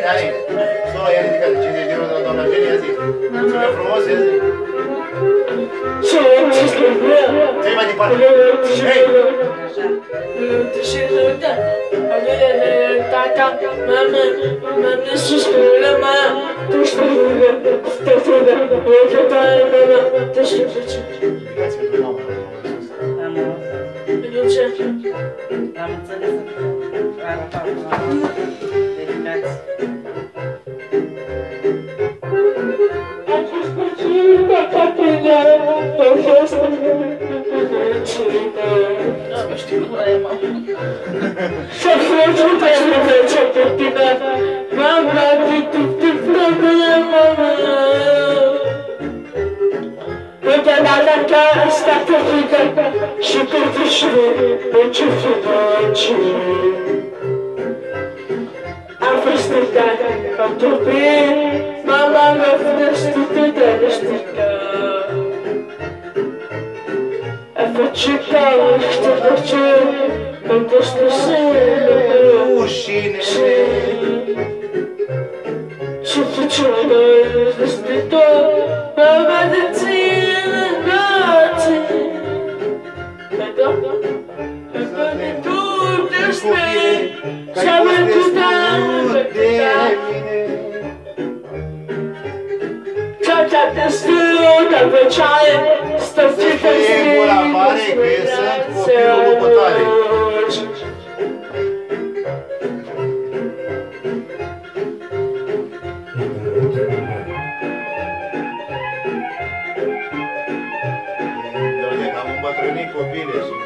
n-ai, n-ai. Solo e se 50 de euro de la doamna não zi. Mulțumim frumos, ia zi. não Ții mai departe. Hei! Și uite, alele tata, mama, mama, susține mama, tu știi, te frână, eu te tare, mama, te știi, te știi. Eu ce? am înțeles. Arăta la dedicați. Am fost puțin de capină, am fost puțin Nu știu cum e, mă. Ananka istatıfide Şükür dişri ve çüfide çiri Afistika Atupin Mala mefnestiti denistika Efecika ihtidaçı Öndestisi Uşinesi Çıfıçılı tu despre, Că și ai am fost destul întâlnit de mine. Tata destul de vecioare, stă frică Să-ți fie gura mare că sunt copilul lupătoare. Doamne, că am îmbătrânit copile și o să muncești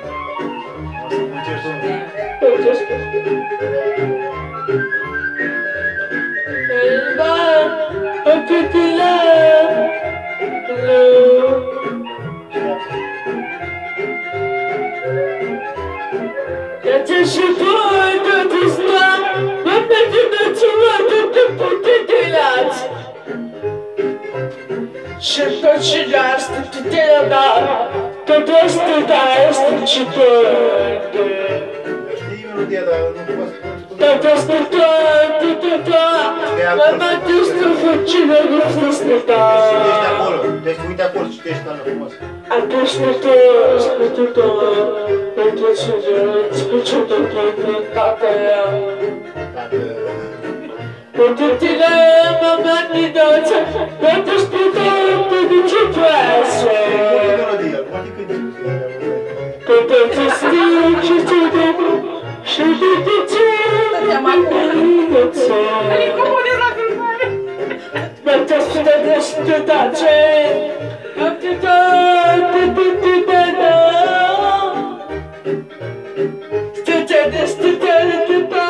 Şıkkı çıkarsın, tutuyorlar, tutuştu da üstü çıkıyordu. Da, asta ce te Știi melodia, dar nu poți să Tot asta da, tot da, mama tu stă făcina de făstă Ești acolo, deci uite acolo, citești cală frumos. Atunci nu te ascultă tot, pentru ce ascultă tot, tata Dacă... Pentru tine, mama, ni doce, pentru spune, te duce pasă. Pune melodia, poate că Că pentru stiu ce te dă, și de de ce, Stăteam acolo. Adică pune la cântare. pentru spune de stătace, pentru tot, pentru tine, da. Stătea de stătea de tăta,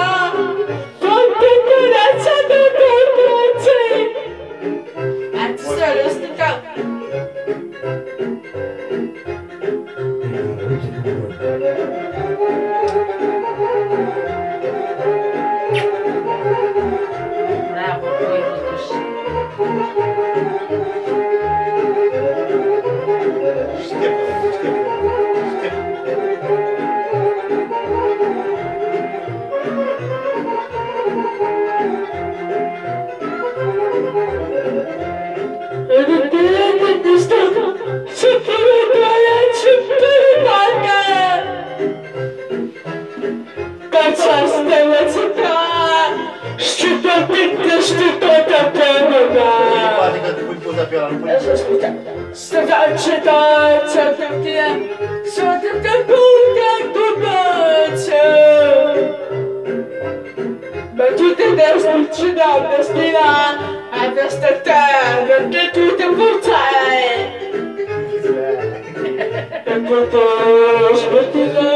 Качастила тебя, что ты те, что то певна. Стыда читать, это где, что ты как будто думать. Но тут ты даже читал, да спина, а да статар, да ты тут и буртай. Такой тоже, что ты. да.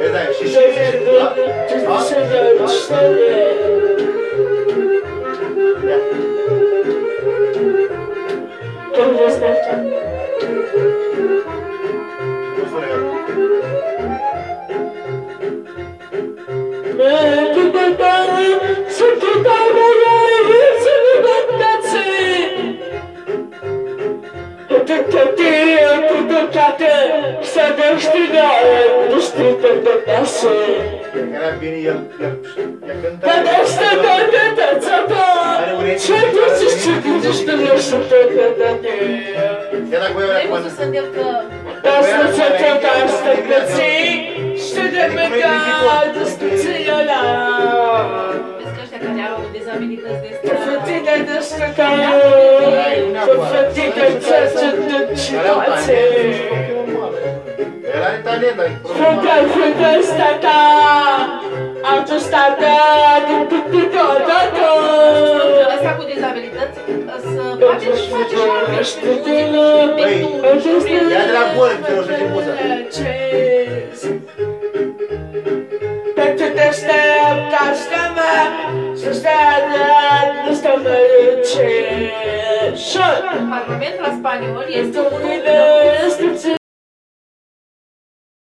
Neden? Şişe yedi. Tüt dışarı ölçüşleri. Să te știi, nu știi pe de casă. Era bine, el, el, el cânta. Dar asta da de tața ta, ce duci, ce duci, tu nu știi pe de toate. Ia dacă voi avea Ai acum. văzut să îndemn că Asta ce te dai, să te ții, și de mega, de ții ăla. vezi că ăștia care au dezabilități de Pe stradă, fetile de scăcare, pe fetile ce ce de citație. El are talent, dar e Fete, fete, stata, autostrada, din pipică, dată. ăsta cu dezabilități să face și face și mai Băi, ia de la gol, te rog să te muza. Pentru te aștept, aștept-mă, să stai nu stă mă ce. Și Parlamentul spaniol este este unul mine, este ce